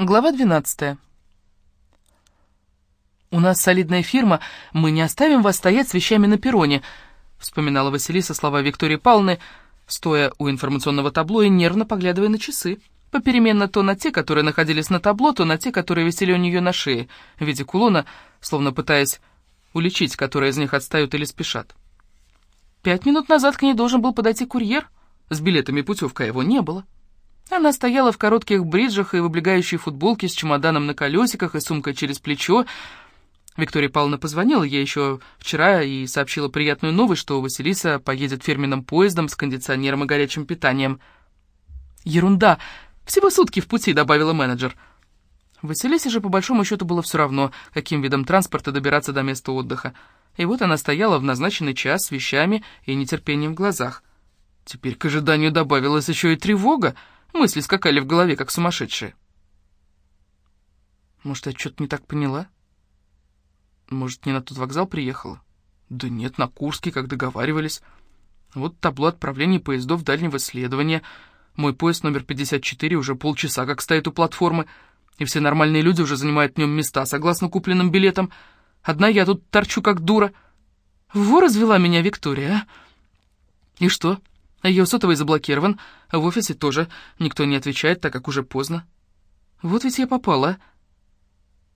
Глава 12. «У нас солидная фирма, мы не оставим вас стоять с вещами на перроне», вспоминала Василиса слова Виктории Павловны, стоя у информационного табло и нервно поглядывая на часы. Попеременно то на те, которые находились на табло, то на те, которые висели у нее на шее, в виде кулона, словно пытаясь уличить, которые из них отстают или спешат. Пять минут назад к ней должен был подойти курьер с билетами путевка, его не было. Она стояла в коротких бриджах и в облегающей футболке с чемоданом на колесиках и сумкой через плечо. Виктория Павловна позвонила ей еще вчера и сообщила приятную новость, что Василиса поедет фирменным поездом с кондиционером и горячим питанием. «Ерунда! Всего сутки в пути», — добавила менеджер. Василисе же по большому счету было все равно, каким видом транспорта добираться до места отдыха. И вот она стояла в назначенный час с вещами и нетерпением в глазах. Теперь к ожиданию добавилась еще и тревога — Мысли скакали в голове, как сумасшедшие. Может, я что-то не так поняла? Может, не на тот вокзал приехала? Да нет, на Курский, как договаривались. Вот табло отправлений поездов дальнего следования. Мой поезд номер 54 уже полчаса как стоит у платформы, и все нормальные люди уже занимают в нем места, согласно купленным билетам. Одна я тут торчу как дура. Во развела меня Виктория, а? И что? Ее сотовый заблокирован, а в офисе тоже никто не отвечает, так как уже поздно. Вот ведь я попала.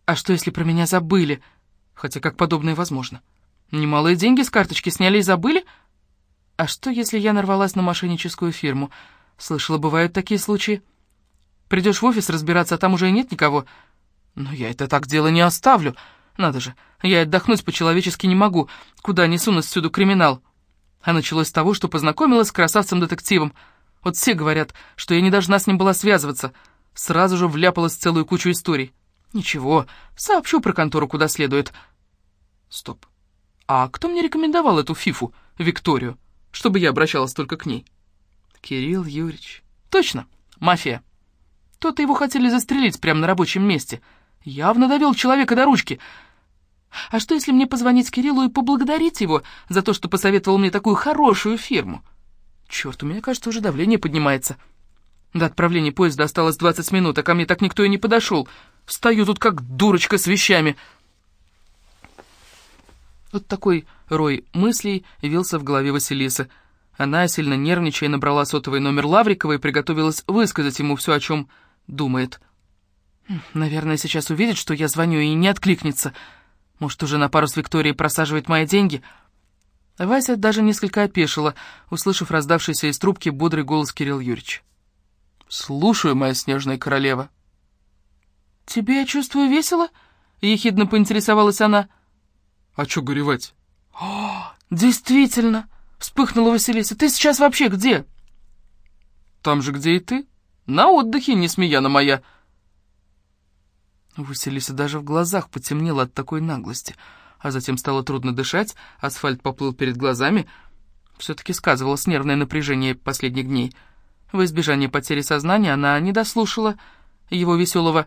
А что, если про меня забыли? Хотя как подобное возможно? Немалые деньги с карточки сняли и забыли? А что, если я нарвалась на мошенническую фирму? Слышала, бывают такие случаи. Придешь в офис разбираться, а там уже и нет никого. Но я это так дело не оставлю. Надо же, я отдохнуть по-человечески не могу. Куда несу нас всюду криминал?» А началось с того, что познакомилась с красавцем-детективом. Вот все говорят, что я не должна с ним была связываться. Сразу же вляпалась в целую кучу историй. Ничего, сообщу про контору куда следует. Стоп. А кто мне рекомендовал эту фифу, Викторию, чтобы я обращалась только к ней? Кирилл Юрьевич. Точно, мафия. То-то его хотели застрелить прямо на рабочем месте. Явно довел человека до ручки. А что, если мне позвонить Кириллу и поблагодарить его за то, что посоветовал мне такую хорошую фирму? Черт, у меня, кажется, уже давление поднимается. До отправления поезда осталось 20 минут, а ко мне так никто и не подошел. Стою тут как дурочка с вещами. Вот такой рой мыслей явился в голове Василисы. Она, сильно нервничая, набрала сотовый номер Лаврикова и приготовилась высказать ему все, о чем думает. Хм, наверное, сейчас увидит, что я звоню и не откликнется — может, уже на пару с Викторией просаживает мои деньги?» Вася даже несколько опешила, услышав раздавшийся из трубки бодрый голос Кирилл Юрьевич. «Слушаю, моя снежная королева». «Тебе, я чувствую, весело?» — ехидно поинтересовалась она. «А чё горевать?» «О, действительно!» — вспыхнула Василиса. «Ты сейчас вообще где?» «Там же, где и ты. На отдыхе, не смеяна моя!» У даже в глазах потемнело от такой наглости, а затем стало трудно дышать, асфальт поплыл перед глазами. Все-таки сказывалось нервное напряжение последних дней. В избежание потери сознания она не дослушала его веселого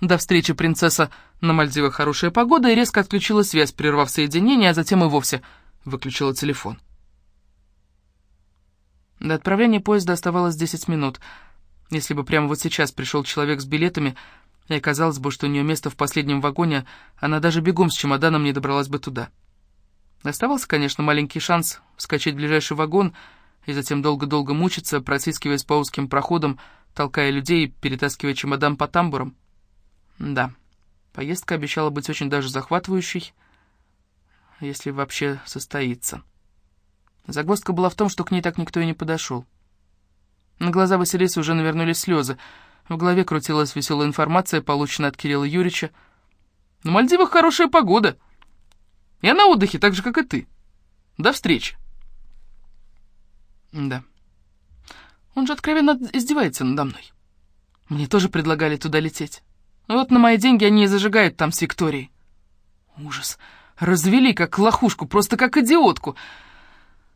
«До встречи, принцесса!» На Мальдивах хорошая погода и резко отключила связь, прервав соединение, а затем и вовсе выключила телефон. До отправления поезда оставалось 10 минут. Если бы прямо вот сейчас пришел человек с билетами, и казалось бы, что у нее место в последнем вагоне, она даже бегом с чемоданом не добралась бы туда. Оставался, конечно, маленький шанс вскочить в ближайший вагон и затем долго-долго мучиться, протискиваясь по узким проходам, толкая людей и перетаскивая чемодан по тамбурам. Да, поездка обещала быть очень даже захватывающей, если вообще состоится. Загвоздка была в том, что к ней так никто и не подошел. На глаза Василисы уже навернулись слезы — в голове крутилась веселая информация, полученная от Кирилла Юрьевича. «На Мальдивах хорошая погода. Я на отдыхе, так же, как и ты. До встречи». Да. Он же откровенно издевается надо мной. Мне тоже предлагали туда лететь. Вот на мои деньги они и зажигают там с Викторией. Ужас. Развели как лохушку, просто как идиотку.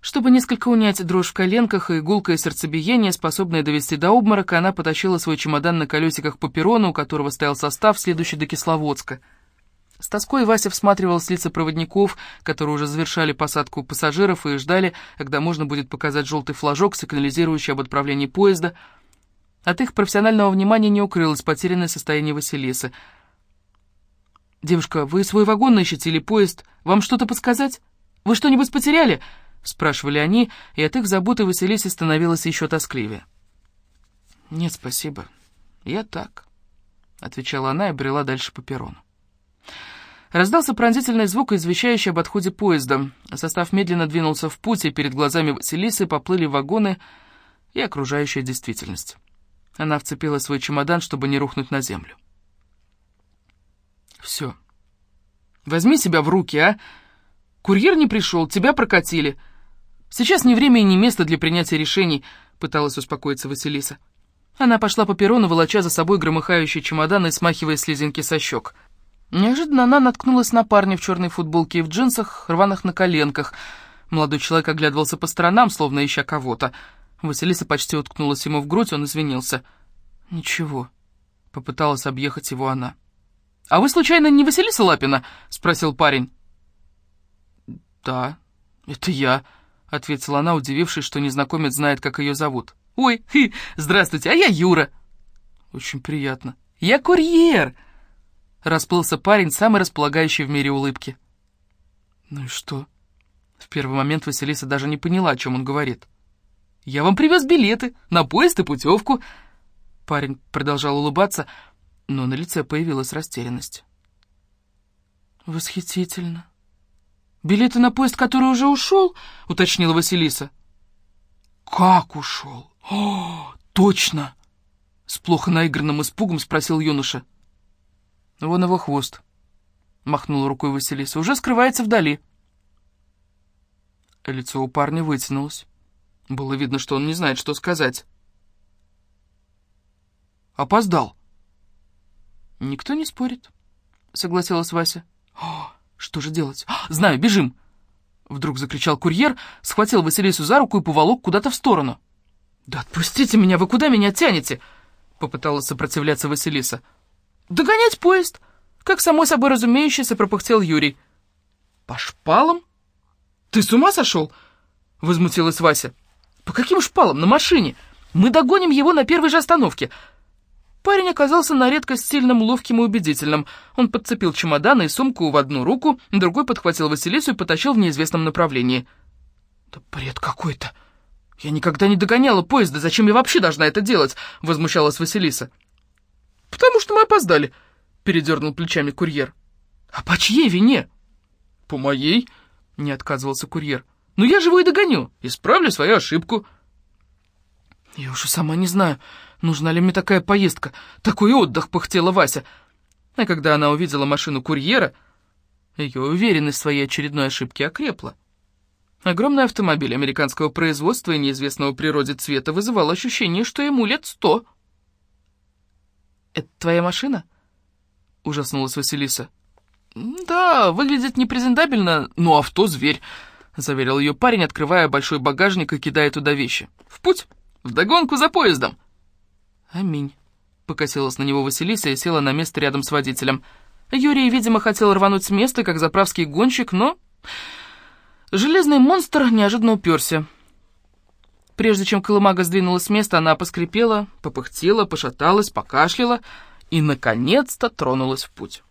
Чтобы несколько унять дрожь в коленках и гулкое сердцебиение, способное довести до обморока, она потащила свой чемодан на колесиках по перрону, у которого стоял состав, следующий до Кисловодска. С тоской Вася всматривал с лица проводников, которые уже завершали посадку пассажиров и ждали, когда можно будет показать желтый флажок, сигнализирующий об отправлении поезда. От их профессионального внимания не укрылось потерянное состояние Василисы. «Девушка, вы свой вагон ищете или поезд? Вам что-то подсказать? Вы что-нибудь потеряли?» — спрашивали они, и от их заботы Василисе становилось еще тоскливее. «Нет, спасибо. Я так», — отвечала она и брела дальше по перрону. Раздался пронзительный звук, извещающий об отходе поезда. Состав медленно двинулся в путь, и перед глазами Василисы поплыли вагоны и окружающая действительность. Она вцепила свой чемодан, чтобы не рухнуть на землю. «Все. Возьми себя в руки, а! Курьер не пришел, тебя прокатили. Сейчас не время и не место для принятия решений», — пыталась успокоиться Василиса. Она пошла по перрону, волоча за собой громыхающий чемодан и смахивая слезинки со щек. Неожиданно она наткнулась на парня в черной футболке и в джинсах, рваных на коленках. Молодой человек оглядывался по сторонам, словно ища кого-то. Василиса почти уткнулась ему в грудь, он извинился. «Ничего», — попыталась объехать его она. «А вы, случайно, не Василиса Лапина?» — спросил парень. «Да, это я», — ответила она, удивившись, что незнакомец знает, как ее зовут. «Ой, хи, здравствуйте, а я Юра». «Очень приятно». «Я курьер!» Расплылся парень, самый располагающий в мире улыбки. «Ну и что?» В первый момент Василиса даже не поняла, о чем он говорит. «Я вам привез билеты на поезд и путевку». Парень продолжал улыбаться, но на лице появилась растерянность. «Восхитительно. Билеты на поезд, который уже ушел?» — уточнила Василиса. «Как ушел? О, точно!» С плохо наигранным испугом спросил юноша. «Вон его хвост», — махнула рукой Василиса. «Уже скрывается вдали». Лицо у парня вытянулось. Было видно, что он не знает, что сказать. «Опоздал». «Никто не спорит», — согласилась Вася. «О, что же делать? Знаю, бежим!» Вдруг закричал курьер, схватил Василису за руку и поволок куда-то в сторону. «Да отпустите меня, вы куда меня тянете?» Попыталась сопротивляться Василиса. «Догонять поезд!» Как само собой разумеющееся пропыхтел Юрий. «По шпалам? Ты с ума сошел?» Возмутилась Вася. «По каким шпалам? На машине! Мы догоним его на первой же остановке!» Парень оказался на редкость сильным, ловким и убедительным. Он подцепил чемодан и сумку в одну руку, другой подхватил Василису и потащил в неизвестном направлении. «Да бред какой-то! Я никогда не догоняла поезда, зачем я вообще должна это делать?» — возмущалась Василиса. «Потому что мы опоздали», — передернул плечами курьер. «А по чьей вине?» «По моей», — не отказывался курьер. «Но я же его догоню, исправлю свою ошибку». «Я уже сама не знаю, нужна ли мне такая поездка, такой отдых», — пыхтела Вася. А когда она увидела машину курьера, ее уверенность в своей очередной ошибке окрепла. Огромный автомобиль американского производства и неизвестного природе цвета вызывал ощущение, что ему лет сто. «Это твоя машина?» — ужаснулась Василиса. «Да, выглядит непрезентабельно, но авто — зверь», — заверил ее парень, открывая большой багажник и кидая туда вещи. «В путь! Вдогонку за поездом!» «Аминь», — покосилась на него Василиса и села на место рядом с водителем. Юрий, видимо, хотел рвануть с места, как заправский гонщик, но... Железный монстр неожиданно уперся. Прежде чем колымага сдвинулась с места, она поскрипела, попыхтела, пошаталась, покашляла и, наконец-то, тронулась в путь.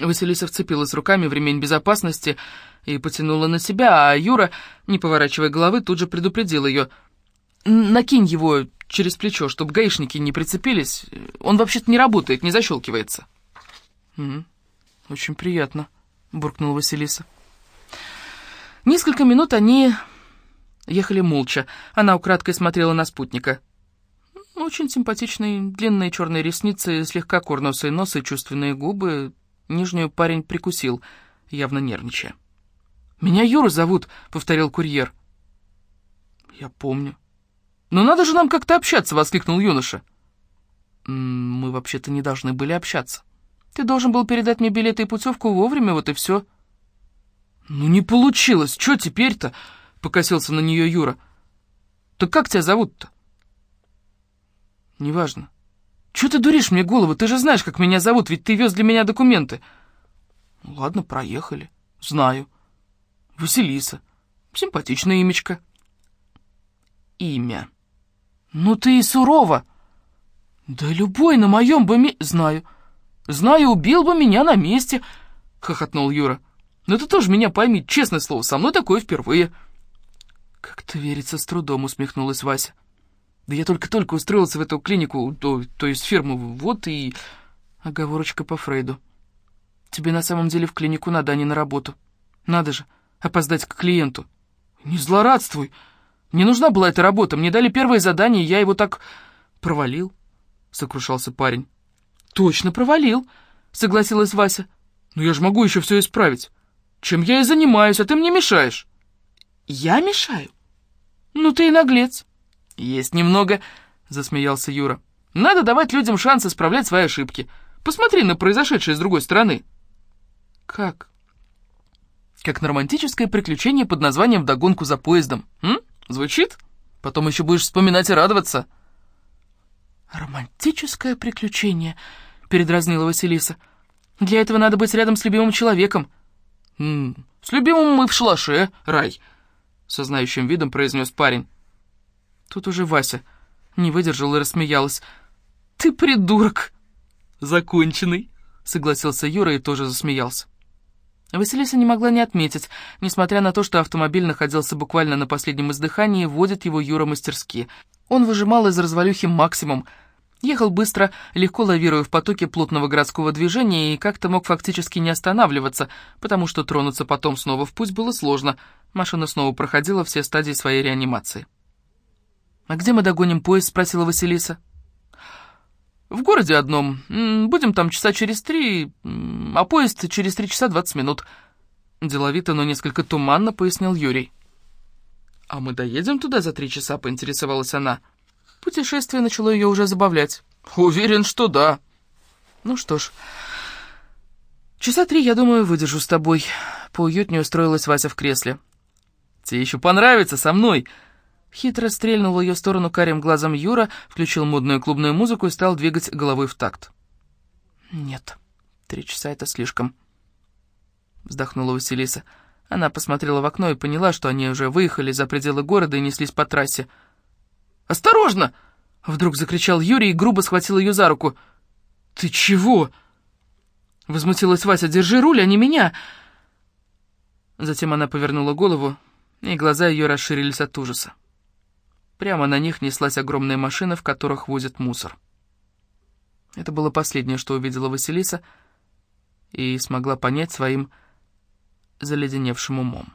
Василиса вцепилась руками в ремень безопасности и потянула на себя, а Юра, не поворачивая головы, тут же предупредил ее. «Накинь его через плечо, чтобы гаишники не прицепились. Он вообще-то не работает, не защелкивается». «Угу. Очень приятно», — буркнула Василиса. Несколько минут они Ехали молча. Она украдкой смотрела на спутника. Очень симпатичные, длинные черные ресницы, слегка курносый нос чувственные губы. Нижнюю парень прикусил, явно нервничая. «Меня Юра зовут», — повторил курьер. «Я помню». «Но надо же нам как-то общаться», — воскликнул юноша. «Мы вообще-то не должны были общаться. Ты должен был передать мне билеты и путевку вовремя, вот и все». «Ну не получилось, что теперь-то?» — покосился на нее Юра. «Так как тебя зовут-то?» «Неважно». «Чего ты дуришь мне голову? Ты же знаешь, как меня зовут, ведь ты вез для меня документы». Ну, «Ладно, проехали. Знаю. Василиса. Симпатичное имечко». «Имя», Ну ты и сурова. Да любой на моем бы ми... Знаю. Знаю, убил бы меня на месте, хохотнул Юра. Но ты тоже меня пойми, честное слово, со мной такое впервые. Как-то верится с трудом, усмехнулась Вася. Да я только-только устроился в эту клинику, то, то есть фирму, вот и... Оговорочка по Фрейду. Тебе на самом деле в клинику надо, а не на работу. Надо же, опоздать к клиенту. Не злорадствуй. Не нужна была эта работа. Мне дали первое задание, я его так провалил, — сокрушался парень. Точно провалил, — согласилась Вася. Но я же могу еще все исправить. Чем я и занимаюсь, а ты мне мешаешь. Я мешаю? Ну ты и наглец. Есть немного, — засмеялся Юра. Надо давать людям шанс исправлять свои ошибки. Посмотри на произошедшее с другой стороны. Как? Как на романтическое приключение под названием «Вдогонку за поездом». М? Звучит? Потом еще будешь вспоминать и радоваться. «Романтическое приключение», — передразнила Василиса. «Для этого надо быть рядом с любимым человеком». «М -м, «С любимым мы в шалаше, рай», — со знающим видом произнес парень. Тут уже Вася не выдержала и рассмеялась. «Ты придурок!» «Законченный», — согласился Юра и тоже засмеялся. Василиса не могла не отметить, несмотря на то, что автомобиль находился буквально на последнем издыхании, водит его Юра мастерски. Он выжимал из развалюхи максимум. Ехал быстро, легко лавируя в потоке плотного городского движения и как-то мог фактически не останавливаться, потому что тронуться потом снова в путь было сложно. Машина снова проходила все стадии своей реанимации. «А где мы догоним поезд?» — спросила Василиса. «В городе одном. Будем там часа через три, а поезд через три часа двадцать минут». Деловито, но несколько туманно пояснил Юрий. «А мы доедем туда за три часа?» — поинтересовалась она. Путешествие начало ее уже забавлять. «Уверен, что да». «Ну что ж, часа три, я думаю, выдержу с тобой». Поуютнее устроилась Вася в кресле. «Тебе еще понравится со мной!» Хитро стрельнул в ее сторону карим глазом Юра, включил модную клубную музыку и стал двигать головой в такт. «Нет, три часа — это слишком», — вздохнула Василиса. Она посмотрела в окно и поняла, что они уже выехали за пределы города и неслись по трассе. «Осторожно!» — вдруг закричал Юрий и грубо схватил ее за руку. «Ты чего?» — возмутилась Вася. «Держи руль, а не меня!» Затем она повернула голову, и глаза ее расширились от ужаса. Прямо на них неслась огромная машина, в которых возят мусор. Это было последнее, что увидела Василиса, и смогла понять своим заледеневшим умом.